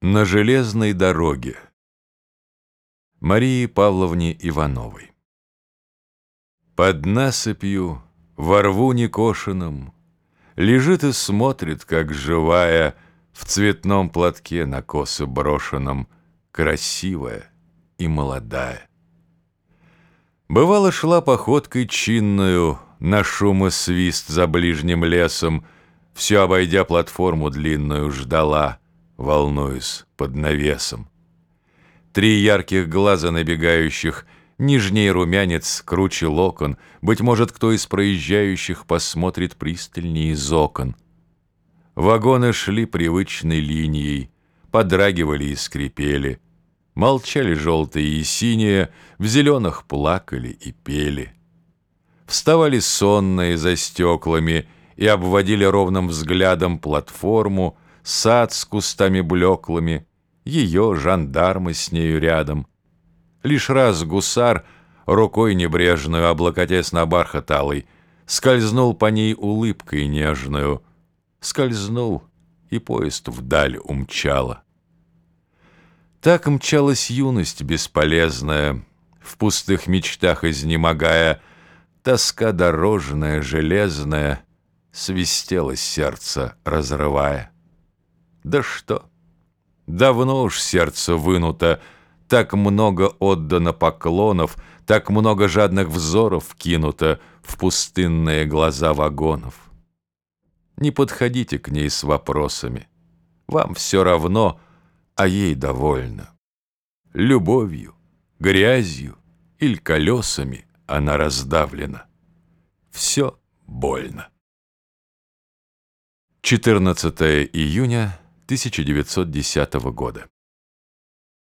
На железной дороге. Марии Павловне Ивановой. Под насыпью, во рву некошенном, Лежит и смотрит, как живая, В цветном платке на косы брошенном, Красивая и молодая. Бывало, шла походкой чинную На шум и свист за ближним лесом, Все обойдя платформу длинную, ждала — волнуюсь под навесом. Три ярких глаза набегающих, Нижний румянец, круче локон, Быть может, кто из проезжающих Посмотрит пристальнее из окон. Вагоны шли привычной линией, Подрагивали и скрипели, Молчали желтые и синие, В зеленых плакали и пели. Вставали сонные за стеклами И обводили ровным взглядом платформу, сад с кустами блеклыми, ее жандармы с нею рядом. Лишь раз гусар, рукой небрежную, облокотясь на бархат алый, скользнул по ней улыбкой нежную, скользнул, и поезд вдаль умчала. Так мчалась юность бесполезная, в пустых мечтах изнемогая, тоска дорожная, железная, свистело сердце, разрывая. Да что? Давно уж сердце вынуто, Так много отдано поклонов, Так много жадных взоров кинуто В пустынные глаза вагонов. Не подходите к ней с вопросами. Вам все равно, а ей довольно. Любовью, грязью или колесами она раздавлена. Все больно. 14 июня 1910 года.